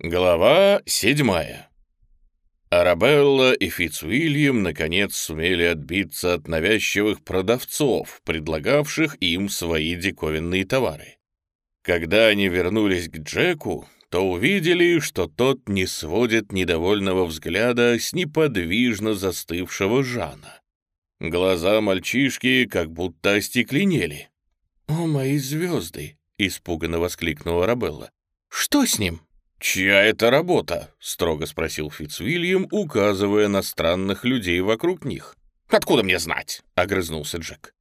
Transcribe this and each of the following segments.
Глава седьмая. Арабелла и Фицуильям наконец сумели отбиться от навязчивых продавцов, предлагавших им свои диковинные товары. Когда они вернулись к Джеку, то увидели, что тот не сводит недовольного взгляда с неподвижно застывшего Жана. Глаза мальчишки как будто остекленели. «О, мои звезды!» — испуганно воскликнула Арабелла. «Что с ним?» «Чья это работа?» — строго спросил Фицвильям, указывая на странных людей вокруг них. «Откуда мне знать?» — огрызнулся Джек.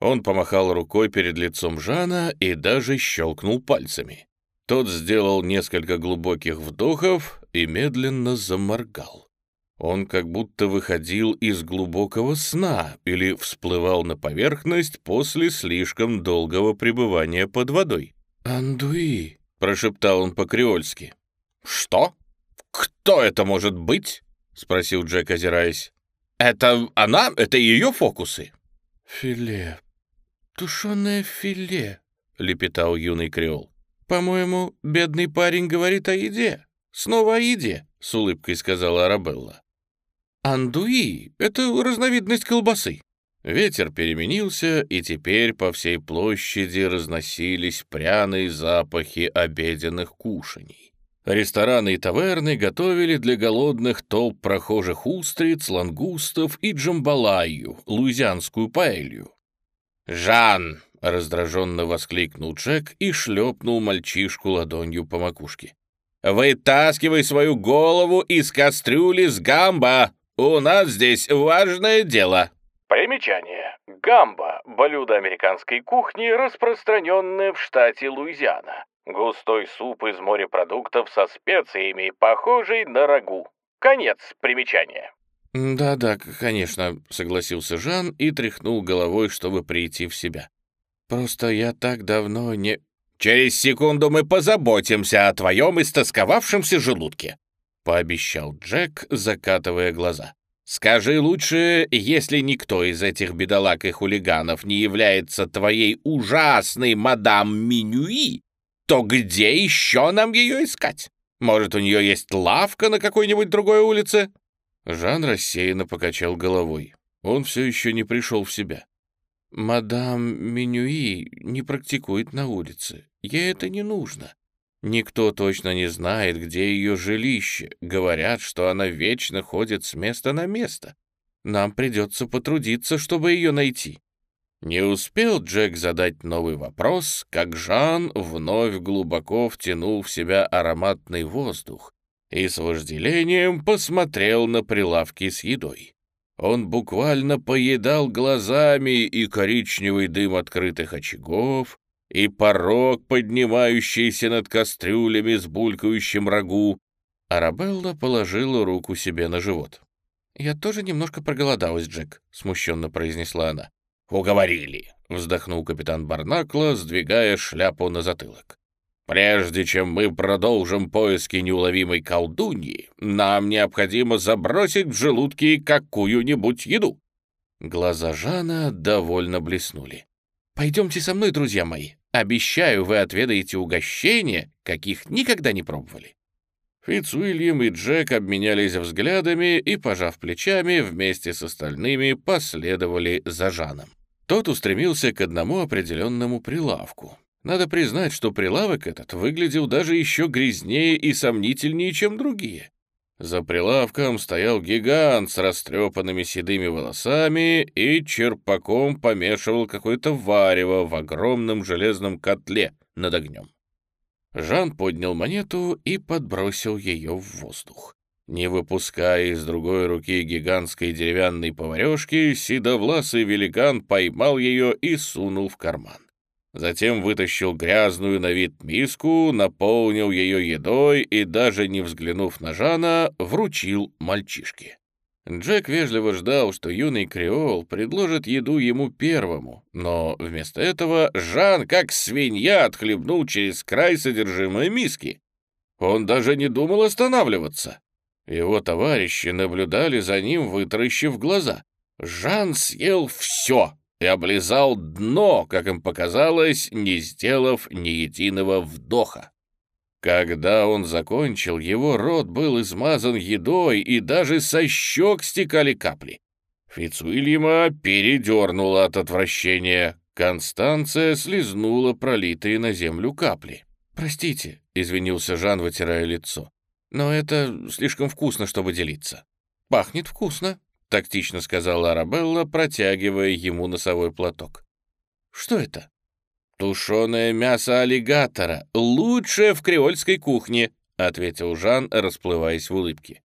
Он помахал рукой перед лицом Жана и даже щелкнул пальцами. Тот сделал несколько глубоких вдохов и медленно заморгал. Он как будто выходил из глубокого сна или всплывал на поверхность после слишком долгого пребывания под водой. «Андуи», — прошептал он по-креольски. «Что? Кто это может быть?» — спросил Джек, озираясь. «Это она? Это ее фокусы?» «Филе. Тушеное филе», — лепетал юный креол. «По-моему, бедный парень говорит о еде. Снова о еде», — с улыбкой сказала Арабелла. «Андуи — это разновидность колбасы». Ветер переменился, и теперь по всей площади разносились пряные запахи обеденных кушаний. Рестораны и таверны готовили для голодных толп прохожих устриц, лангустов и джамбалаю, луизианскую паэлью. «Жан!» — раздраженно воскликнул Джек и шлепнул мальчишку ладонью по макушке. «Вытаскивай свою голову из кастрюли с гамба! У нас здесь важное дело!» Примечание. Гамба — блюдо американской кухни, распространенное в штате Луизиана. Густой суп из морепродуктов со специями, похожий на рагу. Конец примечания. «Да-да, конечно», — согласился Жан и тряхнул головой, чтобы прийти в себя. «Просто я так давно не...» «Через секунду мы позаботимся о твоем истосковавшемся желудке», — пообещал Джек, закатывая глаза. «Скажи лучше, если никто из этих бедолаг и хулиганов не является твоей ужасной мадам Минюи, то где еще нам ее искать? Может, у нее есть лавка на какой-нибудь другой улице?» Жан рассеянно покачал головой. Он все еще не пришел в себя. «Мадам Менюи не практикует на улице. Ей это не нужно. Никто точно не знает, где ее жилище. Говорят, что она вечно ходит с места на место. Нам придется потрудиться, чтобы ее найти». Не успел Джек задать новый вопрос, как Жан вновь глубоко втянул в себя ароматный воздух и с вожделением посмотрел на прилавки с едой. Он буквально поедал глазами и коричневый дым открытых очагов, и порог, поднимающийся над кастрюлями с булькающим рагу. Арабелла положила руку себе на живот. «Я тоже немножко проголодалась, Джек», — смущенно произнесла она. «Уговорили», — вздохнул капитан Барнакла, сдвигая шляпу на затылок. «Прежде чем мы продолжим поиски неуловимой колдуньи, нам необходимо забросить в желудки какую-нибудь еду». Глаза Жана довольно блеснули. «Пойдемте со мной, друзья мои. Обещаю, вы отведаете угощения, каких никогда не пробовали». Фитц-Уильям и Джек обменялись взглядами и, пожав плечами, вместе с остальными последовали за Жаном. Тот устремился к одному определенному прилавку. Надо признать, что прилавок этот выглядел даже еще грязнее и сомнительнее, чем другие. За прилавком стоял гигант с растрепанными седыми волосами и черпаком помешивал какое-то варево в огромном железном котле над огнем. Жан поднял монету и подбросил ее в воздух. Не выпуская из другой руки гигантской деревянной поварешки, седовласый великан поймал ее и сунул в карман. Затем вытащил грязную на вид миску, наполнил ее едой и, даже не взглянув на Жана, вручил мальчишке. Джек вежливо ждал, что юный креол предложит еду ему первому, но вместо этого Жан, как свинья, отхлебнул через край содержимое миски. Он даже не думал останавливаться. Его товарищи наблюдали за ним, вытаращив глаза. Жан съел все и облизал дно, как им показалось, не сделав ни единого вдоха. Когда он закончил, его рот был измазан едой, и даже со щек стекали капли. Фицуильяма передернула от отвращения. Констанция слезнула пролитые на землю капли. «Простите», — извинился Жан, вытирая лицо, «но это слишком вкусно, чтобы делиться». «Пахнет вкусно», — тактично сказала Арабелла, протягивая ему носовой платок. «Что это?» «Тушеное мясо аллигатора, лучшее в креольской кухне», — ответил Жан, расплываясь в улыбке.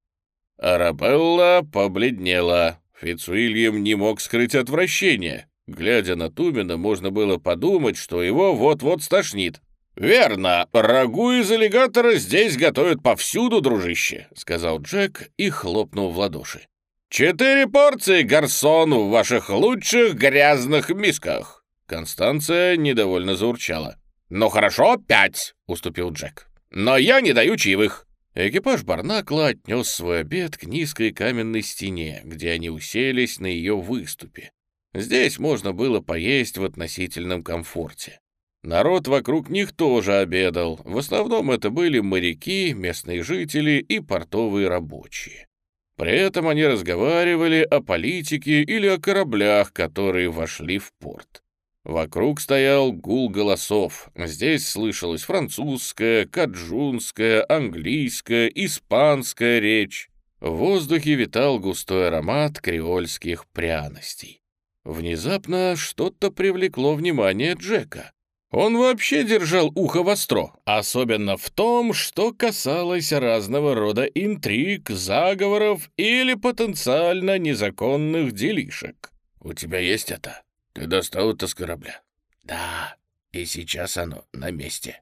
Арабелла побледнела. Фицуильям не мог скрыть отвращение. Глядя на Тумина, можно было подумать, что его вот-вот стошнит. «Верно, рагу из аллигатора здесь готовят повсюду, дружище», — сказал Джек и хлопнул в ладоши. «Четыре порции гарсон в ваших лучших грязных мисках!» Констанция недовольно заурчала. «Ну хорошо, пять!» — уступил Джек. «Но я не даю чаевых!» Экипаж Барнакла отнес свой обед к низкой каменной стене, где они уселись на ее выступе. Здесь можно было поесть в относительном комфорте. Народ вокруг них тоже обедал. В основном это были моряки, местные жители и портовые рабочие. При этом они разговаривали о политике или о кораблях, которые вошли в порт. Вокруг стоял гул голосов. Здесь слышалась французская, каджунская, английская, испанская речь. В воздухе витал густой аромат креольских пряностей. Внезапно что-то привлекло внимание Джека. Он вообще держал ухо востро, особенно в том, что касалось разного рода интриг, заговоров или потенциально незаконных делишек. «У тебя есть это? Ты достал это с корабля?» «Да, и сейчас оно на месте».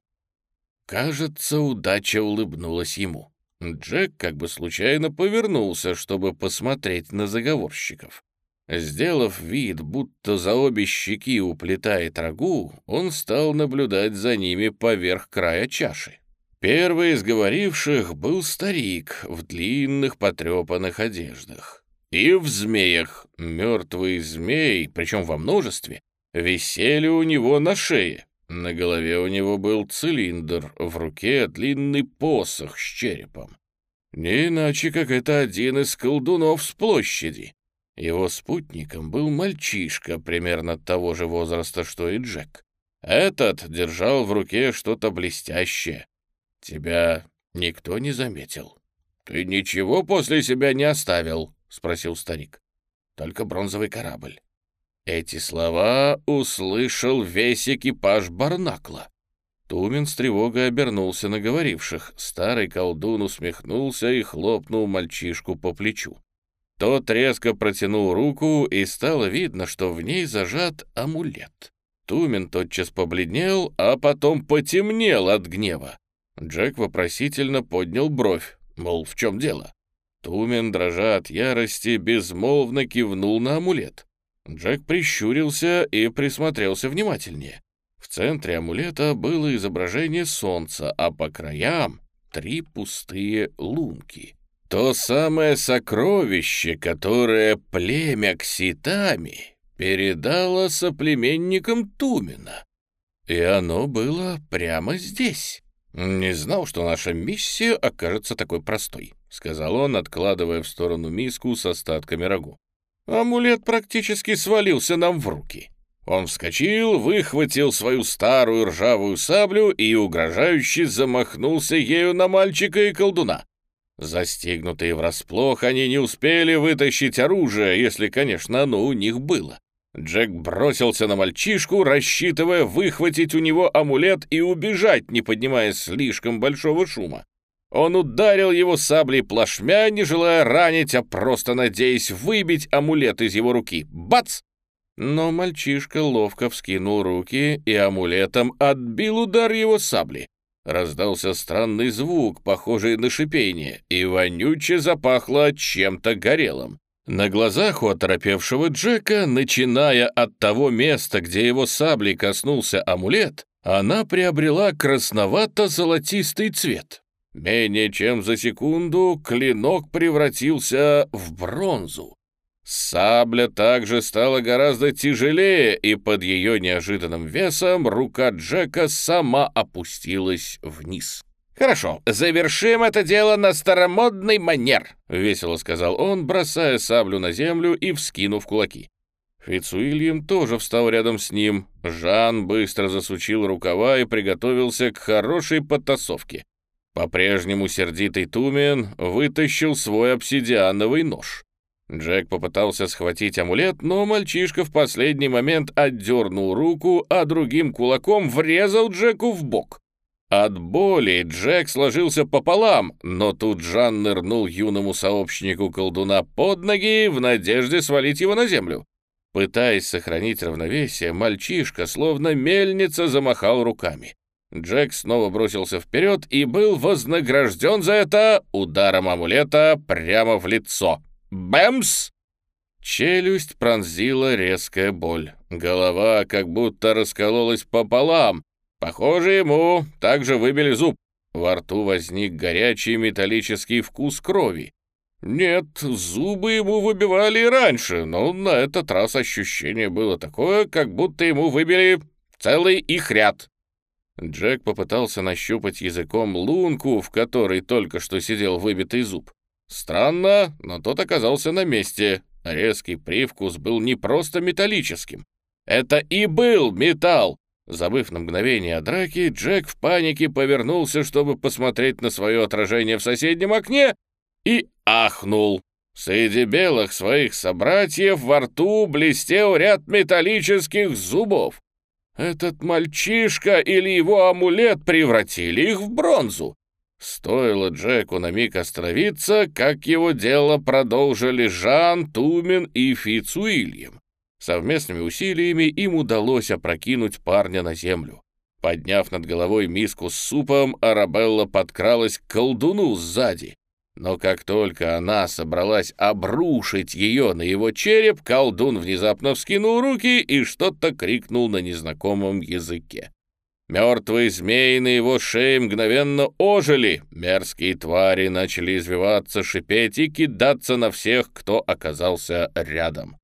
Кажется, удача улыбнулась ему. Джек как бы случайно повернулся, чтобы посмотреть на заговорщиков. Сделав вид, будто за обе щеки уплетает рагу, он стал наблюдать за ними поверх края чаши. Первый из говоривших был старик в длинных потрепанных одеждах. И в змеях, мертвые змеи, причем во множестве, висели у него на шее. На голове у него был цилиндр, в руке длинный посох с черепом. Не иначе, как это один из колдунов с площади. Его спутником был мальчишка примерно того же возраста, что и Джек. Этот держал в руке что-то блестящее. Тебя никто не заметил. «Ты ничего после себя не оставил?» — спросил старик. «Только бронзовый корабль». Эти слова услышал весь экипаж Барнакла. Тумин с тревогой обернулся на говоривших. Старый колдун усмехнулся и хлопнул мальчишку по плечу. Тот резко протянул руку, и стало видно, что в ней зажат амулет. Тумен тотчас побледнел, а потом потемнел от гнева. Джек вопросительно поднял бровь, мол, в чем дело? Тумен, дрожа от ярости, безмолвно кивнул на амулет. Джек прищурился и присмотрелся внимательнее. В центре амулета было изображение солнца, а по краям — три пустые лунки. То самое сокровище, которое племя Кситами передало соплеменникам Тумина. И оно было прямо здесь. «Не знал, что наша миссия окажется такой простой», — сказал он, откладывая в сторону миску с остатками рагу. Амулет практически свалился нам в руки. Он вскочил, выхватил свою старую ржавую саблю и угрожающе замахнулся ею на мальчика и колдуна. Застигнутые врасплох, они не успели вытащить оружие, если, конечно, оно у них было. Джек бросился на мальчишку, рассчитывая выхватить у него амулет и убежать, не поднимая слишком большого шума. Он ударил его саблей плашмя, не желая ранить, а просто надеясь выбить амулет из его руки. Бац! Но мальчишка ловко вскинул руки и амулетом отбил удар его сабли. Раздался странный звук, похожий на шипение, и вонюче запахло чем-то горелым. На глазах у оторопевшего Джека, начиная от того места, где его саблей коснулся амулет, она приобрела красновато-золотистый цвет. Менее чем за секунду клинок превратился в бронзу. Сабля также стала гораздо тяжелее, и под ее неожиданным весом рука Джека сама опустилась вниз. «Хорошо, завершим это дело на старомодный манер», — весело сказал он, бросая саблю на землю и вскинув кулаки. Фицуильям тоже встал рядом с ним. Жан быстро засучил рукава и приготовился к хорошей потасовке. По-прежнему сердитый Тумен вытащил свой обсидиановый нож. Джек попытался схватить амулет, но мальчишка в последний момент отдернул руку, а другим кулаком врезал Джеку в бок. От боли Джек сложился пополам, но тут Жан нырнул юному сообщнику колдуна под ноги в надежде свалить его на землю. Пытаясь сохранить равновесие, мальчишка, словно мельница, замахал руками. Джек снова бросился вперед и был вознагражден за это ударом амулета прямо в лицо. Бэмс! Челюсть пронзила резкая боль. Голова как будто раскололась пополам. Похоже, ему также выбили зуб. Во рту возник горячий металлический вкус крови. Нет, зубы ему выбивали и раньше, но на этот раз ощущение было такое, как будто ему выбили целый их ряд. Джек попытался нащупать языком лунку, в которой только что сидел выбитый зуб. Странно, но тот оказался на месте. Резкий привкус был не просто металлическим. Это и был металл. Забыв на мгновение о драке, Джек в панике повернулся, чтобы посмотреть на свое отражение в соседнем окне, и ахнул. Среди белых своих собратьев во рту блестел ряд металлических зубов. Этот мальчишка или его амулет превратили их в бронзу. Стоило Джеку на миг остановиться, как его дело продолжили Жан, Тумен и Фицуильям. Совместными усилиями им удалось опрокинуть парня на землю. Подняв над головой миску с супом, Арабелла подкралась к колдуну сзади. Но как только она собралась обрушить ее на его череп, колдун внезапно вскинул руки и что-то крикнул на незнакомом языке. Мертвые змеи на его шее мгновенно ожили, мерзкие твари начали извиваться, шипеть и кидаться на всех, кто оказался рядом.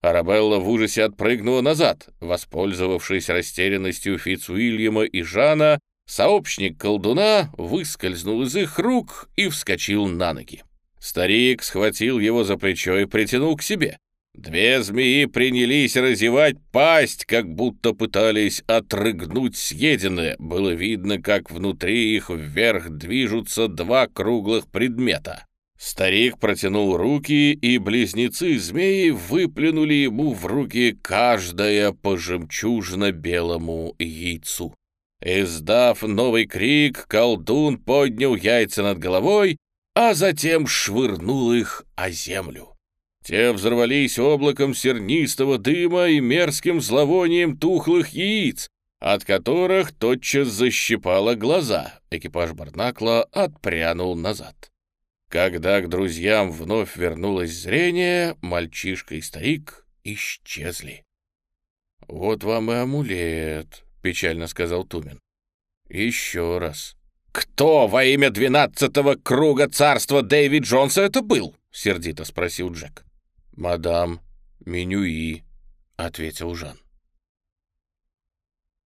Арабелла в ужасе отпрыгнула назад. Воспользовавшись растерянностью Фицуильяма и Жана, Сообщник колдуна выскользнул из их рук и вскочил на ноги. Старик схватил его за плечо и притянул к себе. Две змеи принялись разевать пасть, как будто пытались отрыгнуть съеденное. Было видно, как внутри их вверх движутся два круглых предмета. Старик протянул руки, и близнецы змеи выплюнули ему в руки каждое по жемчужно-белому яйцу. Издав новый крик, колдун поднял яйца над головой, а затем швырнул их о землю. Те взорвались облаком сернистого дыма и мерзким зловонием тухлых яиц, от которых тотчас защипало глаза. Экипаж Барнакла отпрянул назад. Когда к друзьям вновь вернулось зрение, мальчишка и старик исчезли. «Вот вам и амулет», — печально сказал Тумен. «Еще раз». «Кто во имя двенадцатого круга царства Дэвид Джонса это был?» — сердито спросил Джек. «Мадам Менюи», — ответил Жан.